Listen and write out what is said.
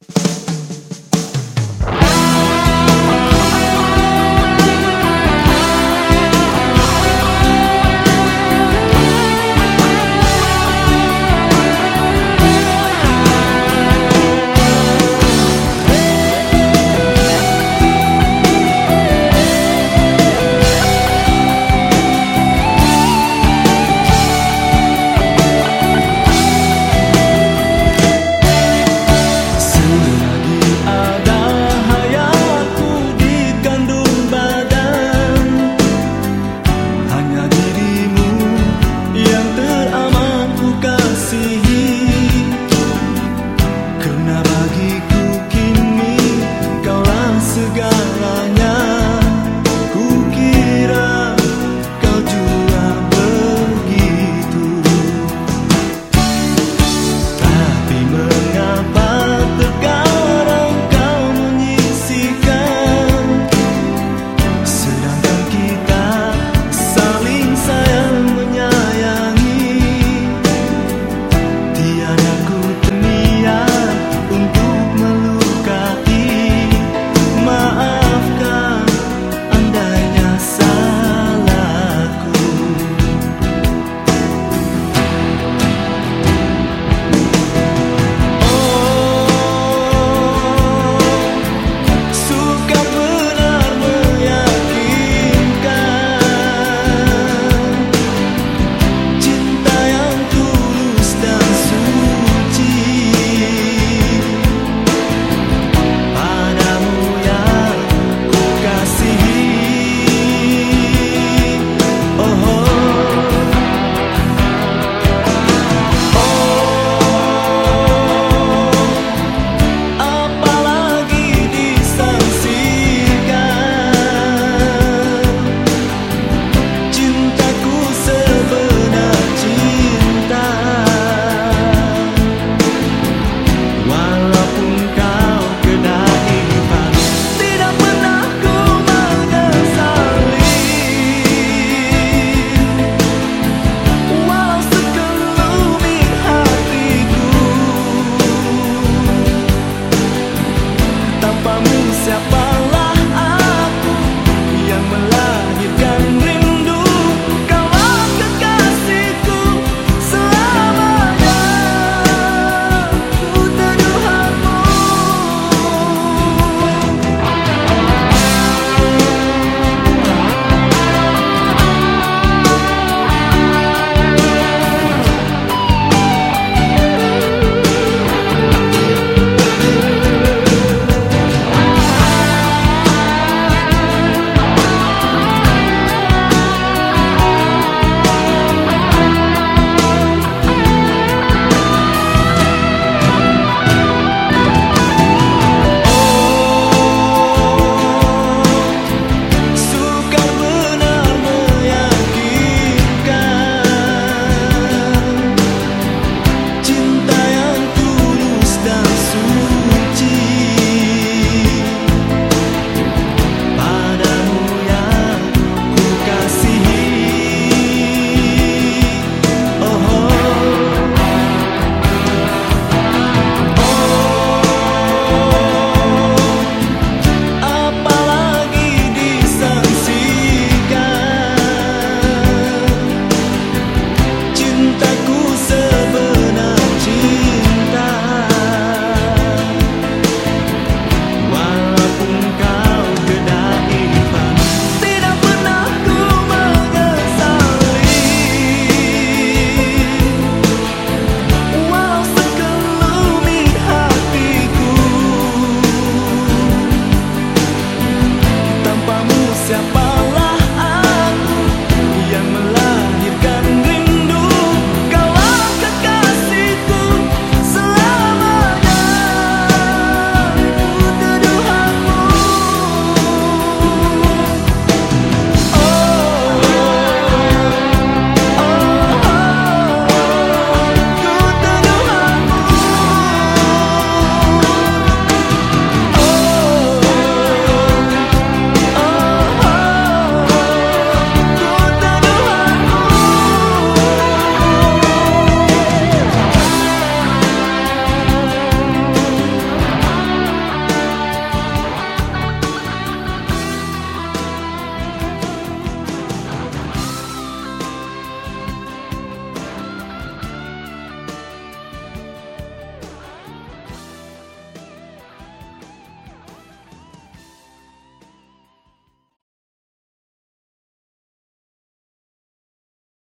you